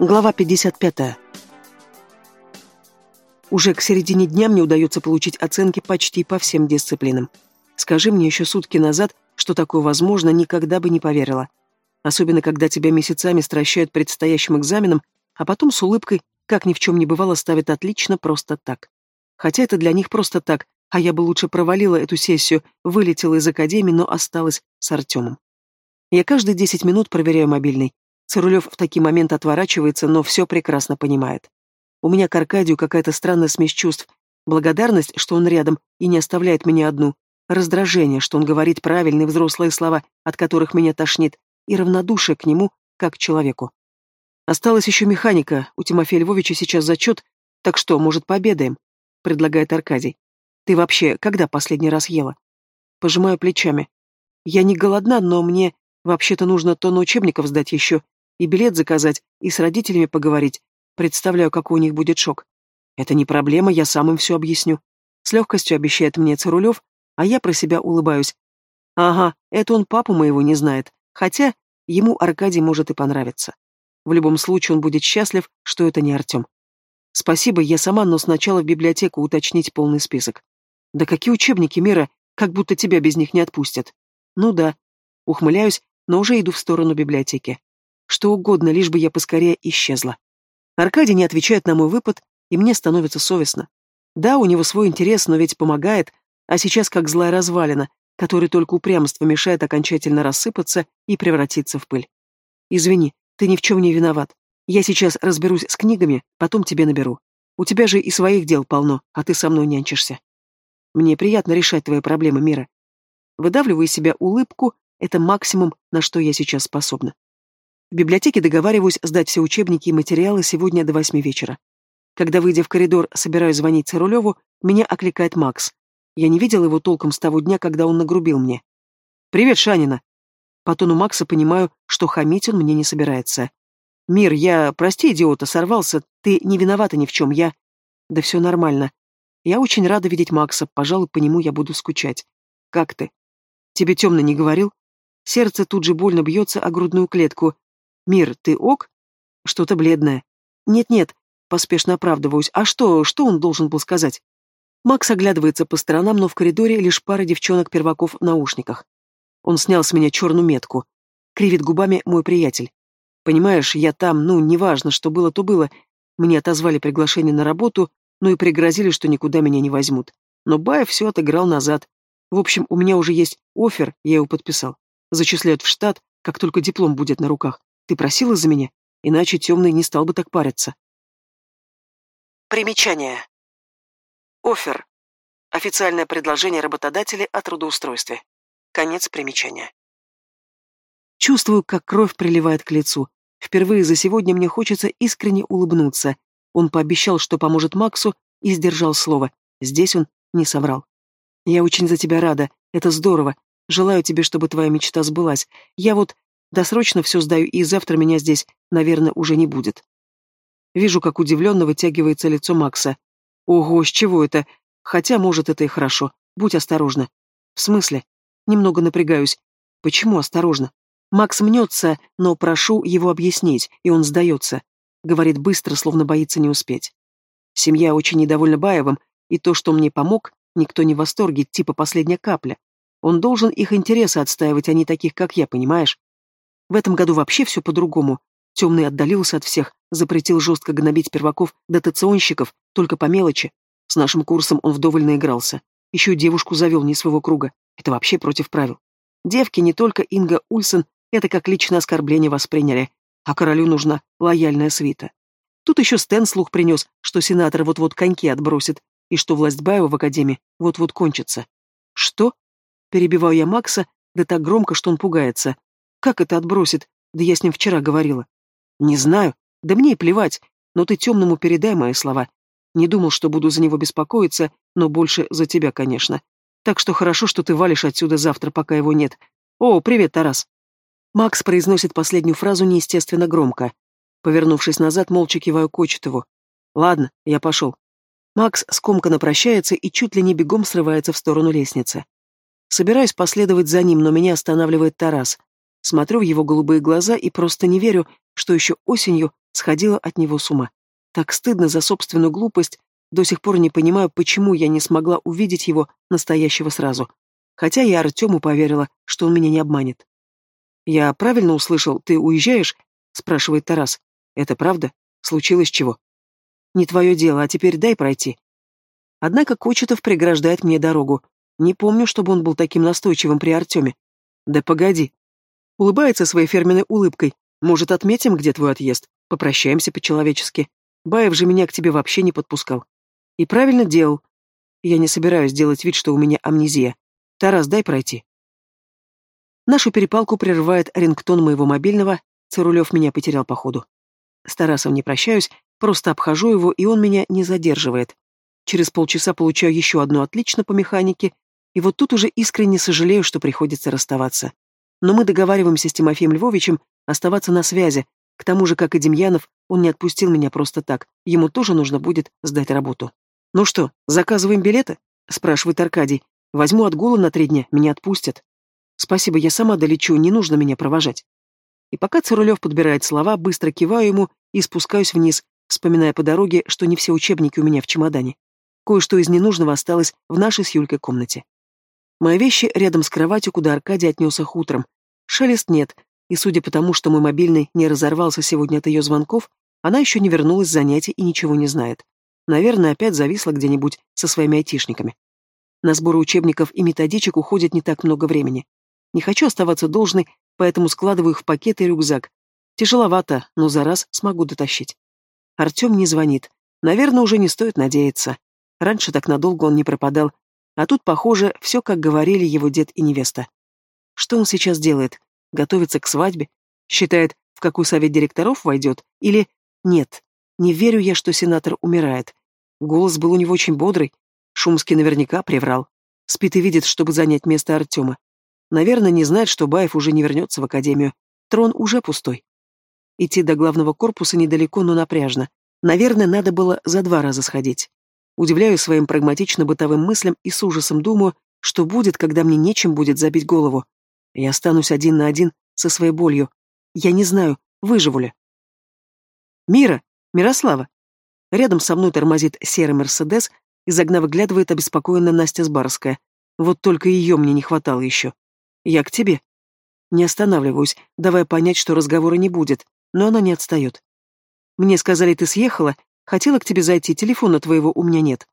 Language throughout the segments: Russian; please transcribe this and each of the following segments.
Глава 55. Уже к середине дня мне удается получить оценки почти по всем дисциплинам. Скажи мне еще сутки назад, что такое возможно, никогда бы не поверила. Особенно, когда тебя месяцами стращают предстоящим экзаменом, а потом с улыбкой, как ни в чем не бывало, ставят отлично просто так. Хотя это для них просто так, а я бы лучше провалила эту сессию, вылетела из академии, но осталась с Артемом. Я каждые десять минут проверяю мобильный. Цирулев в такие моменты отворачивается, но все прекрасно понимает. У меня к Аркадию какая-то странная смесь чувств. Благодарность, что он рядом и не оставляет меня одну. Раздражение, что он говорит правильные взрослые слова, от которых меня тошнит. И равнодушие к нему, как к человеку. Осталась еще механика. У Тимофея Львовича сейчас зачет. Так что, может, пообедаем? Предлагает Аркадий. Ты вообще когда последний раз ела? Пожимаю плечами. Я не голодна, но мне вообще-то нужно тонну учебников сдать еще, и билет заказать, и с родителями поговорить. Представляю, какой у них будет шок. Это не проблема, я сам им все объясню. С легкостью обещает мне Цирулев, а я про себя улыбаюсь. Ага, это он папу моего не знает. Хотя ему Аркадий может и понравиться. В любом случае он будет счастлив, что это не Артем. Спасибо, я сама, но сначала в библиотеку уточнить полный список. Да какие учебники, Мира, как будто тебя без них не отпустят. Ну да. Ухмыляюсь, но уже иду в сторону библиотеки. Что угодно, лишь бы я поскорее исчезла. Аркадий не отвечает на мой выпад, и мне становится совестно. Да, у него свой интерес, но ведь помогает, а сейчас как злая развалина, которой только упрямство мешает окончательно рассыпаться и превратиться в пыль. Извини, ты ни в чем не виноват. Я сейчас разберусь с книгами, потом тебе наберу. У тебя же и своих дел полно, а ты со мной нянчишься. Мне приятно решать твои проблемы, Мира. Выдавливаю из себя улыбку, это максимум, на что я сейчас способна. В библиотеке договариваюсь сдать все учебники и материалы сегодня до восьми вечера. Когда, выйдя в коридор, собираюсь звонить Цирулеву, меня окликает Макс. Я не видел его толком с того дня, когда он нагрубил мне. «Привет, Шанина!» По тону Макса понимаю, что хамить он мне не собирается. «Мир, я, прости, идиота, сорвался, ты не виновата ни в чем, я...» «Да все нормально. Я очень рада видеть Макса, пожалуй, по нему я буду скучать. Как ты?» «Тебе темно не говорил?» Сердце тут же больно бьется о грудную клетку. «Мир, ты ок?» Что-то бледное. «Нет-нет», поспешно оправдываюсь. «А что, что он должен был сказать?» Макс оглядывается по сторонам, но в коридоре лишь пара девчонок-перваков в наушниках. Он снял с меня черную метку. Кривит губами мой приятель. Понимаешь, я там, ну, неважно, что было, то было. Мне отозвали приглашение на работу, ну и пригрозили, что никуда меня не возьмут. Но Баев все отыграл назад. В общем, у меня уже есть офер, я его подписал. Зачисляют в штат, как только диплом будет на руках. Ты просила за меня? Иначе темный не стал бы так париться. Примечание. Офер. Официальное предложение работодателя о трудоустройстве. Конец примечания. Чувствую, как кровь приливает к лицу. Впервые за сегодня мне хочется искренне улыбнуться. Он пообещал, что поможет Максу, и сдержал слово. Здесь он не соврал. Я очень за тебя рада. Это здорово. Желаю тебе, чтобы твоя мечта сбылась. Я вот досрочно все сдаю, и завтра меня здесь, наверное, уже не будет. Вижу, как удивленно вытягивается лицо Макса. Ого, с чего это? Хотя, может, это и хорошо. Будь осторожна. В смысле? Немного напрягаюсь. Почему осторожно? Макс мнется, но прошу его объяснить, и он сдается. Говорит быстро, словно боится не успеть. Семья очень недовольна Баевым, и то, что мне помог, никто не в восторге, типа последняя капля. Он должен их интересы отстаивать, а не таких, как я, понимаешь? В этом году вообще все по-другому. Темный отдалился от всех, запретил жестко гнобить перваков дотационщиков, только по мелочи. С нашим курсом он вдоволь наигрался. Еще и девушку завел не своего круга. Это вообще против правил. Девки, не только Инга Ульсен, это как личное оскорбление восприняли, а королю нужна лояльная свита. Тут еще Стэн слух принес, что сенатор вот-вот коньки отбросит, и что власть Баева в Академии вот-вот кончится. Что? Перебиваю я Макса, да так громко, что он пугается. Как это отбросит? Да я с ним вчера говорила. Не знаю. Да мне и плевать. Но ты темному передай мои слова. Не думал, что буду за него беспокоиться, но больше за тебя, конечно. Так что хорошо, что ты валишь отсюда завтра, пока его нет. О, привет, Тарас. Макс произносит последнюю фразу неестественно громко. Повернувшись назад, молча киваю Кочетову. Ладно, я пошел. Макс скомканно прощается и чуть ли не бегом срывается в сторону лестницы. Собираюсь последовать за ним, но меня останавливает Тарас. Смотрю в его голубые глаза и просто не верю, что еще осенью сходила от него с ума. Так стыдно за собственную глупость, до сих пор не понимаю, почему я не смогла увидеть его настоящего сразу. Хотя я Артему поверила, что он меня не обманет. «Я правильно услышал, ты уезжаешь?» — спрашивает Тарас. «Это правда? Случилось чего?» «Не твое дело, а теперь дай пройти». Однако Кочетов преграждает мне дорогу. Не помню, чтобы он был таким настойчивым при Артеме. «Да погоди». Улыбается своей фирменной улыбкой. «Может, отметим, где твой отъезд? Попрощаемся по-человечески. Баев же меня к тебе вообще не подпускал. И правильно делал. Я не собираюсь делать вид, что у меня амнезия. Тарас, дай пройти. Нашу перепалку прерывает рингтон моего мобильного. Цирулев меня потерял по ходу. С Тарасом не прощаюсь, просто обхожу его, и он меня не задерживает. Через полчаса получаю еще одну отлично по механике, и вот тут уже искренне сожалею, что приходится расставаться. Но мы договариваемся с Тимофеем Львовичем оставаться на связи. К тому же, как и Демьянов, он не отпустил меня просто так. Ему тоже нужно будет сдать работу. «Ну что, заказываем билеты?» — спрашивает Аркадий. «Возьму отгулы на три дня, меня отпустят». «Спасибо, я сама долечу, не нужно меня провожать». И пока Цирулев подбирает слова, быстро киваю ему и спускаюсь вниз, вспоминая по дороге, что не все учебники у меня в чемодане. Кое-что из ненужного осталось в нашей с Юлькой комнате. Мои вещи рядом с кроватью, куда Аркадий отнес их утром. Шелест нет, и судя по тому, что мой мобильный не разорвался сегодня от ее звонков, она еще не вернулась с занятий и ничего не знает. Наверное, опять зависла где-нибудь со своими айтишниками. На сборы учебников и методичек уходит не так много времени. Не хочу оставаться должной, поэтому складываю их в пакет и рюкзак. Тяжеловато, но за раз смогу дотащить. Артем не звонит. Наверное, уже не стоит надеяться. Раньше так надолго он не пропадал. А тут, похоже, все, как говорили его дед и невеста. Что он сейчас делает? Готовится к свадьбе? Считает, в какой совет директоров войдет? Или нет, не верю я, что сенатор умирает. Голос был у него очень бодрый. Шумский наверняка приврал. Спит и видит, чтобы занять место Артема. Наверное, не знает, что Баев уже не вернется в академию. Трон уже пустой. Идти до главного корпуса недалеко, но напряжно. Наверное, надо было за два раза сходить. Удивляюсь своим прагматично-бытовым мыслям и с ужасом думаю, что будет, когда мне нечем будет забить голову. Я останусь один на один со своей болью. Я не знаю, выживу ли. «Мира!» «Мирослава!» Рядом со мной тормозит серый Мерседес, из окна выглядывает обеспокоенная Настя Сбарская. Вот только ее мне не хватало еще. «Я к тебе». Не останавливаюсь, давая понять, что разговора не будет, но она не отстает. «Мне сказали, ты съехала, хотела к тебе зайти, телефона твоего у меня нет».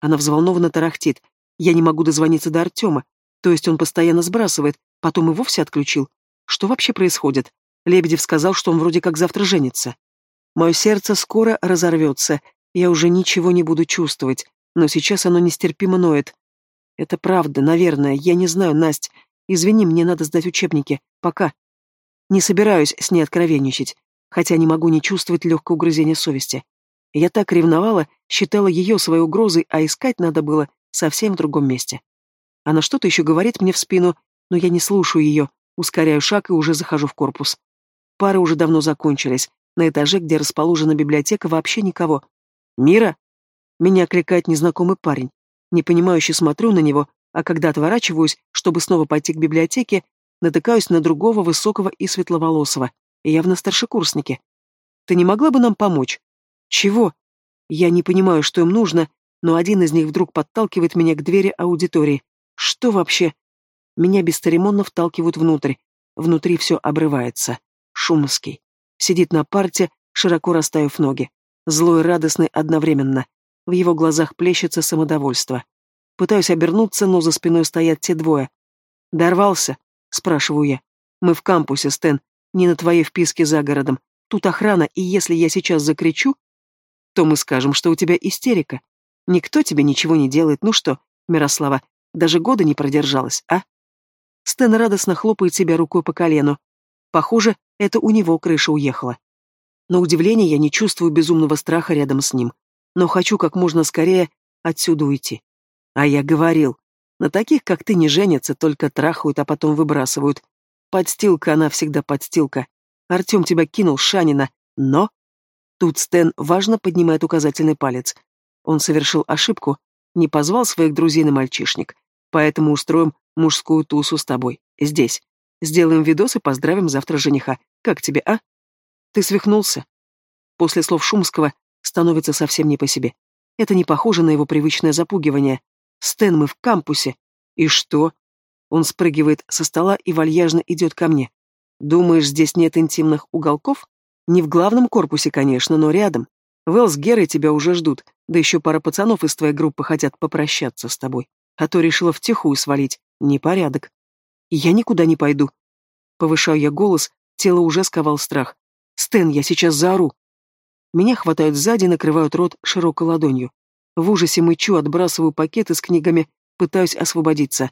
Она взволнованно тарахтит. Я не могу дозвониться до Артема. То есть он постоянно сбрасывает, потом и вовсе отключил. Что вообще происходит? Лебедев сказал, что он вроде как завтра женится. Мое сердце скоро разорвется, я уже ничего не буду чувствовать, но сейчас оно нестерпимо ноет. Это правда, наверное, я не знаю, Насть. Извини, мне надо сдать учебники. Пока. Не собираюсь с ней откровенничать, хотя не могу не чувствовать легкое угрызение совести. Я так ревновала, считала ее своей угрозой, а искать надо было совсем в другом месте. Она что-то еще говорит мне в спину, но я не слушаю ее, ускоряю шаг и уже захожу в корпус. Пары уже давно закончились, на этаже, где расположена библиотека, вообще никого. «Мира!» Меня окликает незнакомый парень. Непонимающе смотрю на него, а когда отворачиваюсь, чтобы снова пойти к библиотеке, натыкаюсь на другого высокого и светловолосого, явно старшекурсники. «Ты не могла бы нам помочь?» «Чего?» Я не понимаю, что им нужно, но один из них вдруг подталкивает меня к двери аудитории. Что вообще? Меня бесцеремонно вталкивают внутрь. Внутри все обрывается. Шумский. Сидит на парте, широко расставив ноги. Злой и радостный одновременно. В его глазах плещется самодовольство. Пытаюсь обернуться, но за спиной стоят те двое. «Дорвался?» — спрашиваю я. «Мы в кампусе, Стэн, не на твоей вписке за городом. Тут охрана, и если я сейчас закричу, то мы скажем, что у тебя истерика. Никто тебе ничего не делает. Ну что, Мирослава, даже года не продержалась, а?» Стэн радостно хлопает себя рукой по колену. Похоже, это у него крыша уехала. На удивление я не чувствую безумного страха рядом с ним, но хочу как можно скорее отсюда уйти. А я говорил, на таких, как ты, не женятся, только трахают, а потом выбрасывают. Подстилка она всегда подстилка. Артем тебя кинул, Шанина, но... Тут Стэн важно поднимает указательный палец. Он совершил ошибку, не позвал своих друзей на мальчишник, поэтому устроим мужскую тусу с тобой, здесь. Сделаем видос и поздравим завтра жениха. Как тебе, а? Ты свихнулся? После слов Шумского становится совсем не по себе. Это не похоже на его привычное запугивание. «Стэн, мы в кампусе». «И что?» Он спрыгивает со стола и вальяжно идет ко мне. «Думаешь, здесь нет интимных уголков?» «Не в главном корпусе, конечно, но рядом. Вэл Герой тебя уже ждут, да еще пара пацанов из твоей группы хотят попрощаться с тобой. А то решила втихую свалить. Непорядок. И я никуда не пойду. Повышаю я голос, тело уже сковал страх. «Стэн, я сейчас заору!» Меня хватают сзади, накрывают рот широкой ладонью. В ужасе мычу, отбрасываю пакеты с книгами, пытаюсь освободиться.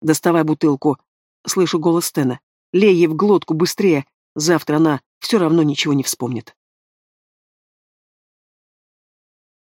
«Доставай бутылку!» Слышу голос Стэна. «Лей ей в глотку, быстрее! Завтра она все равно ничего не вспомнит».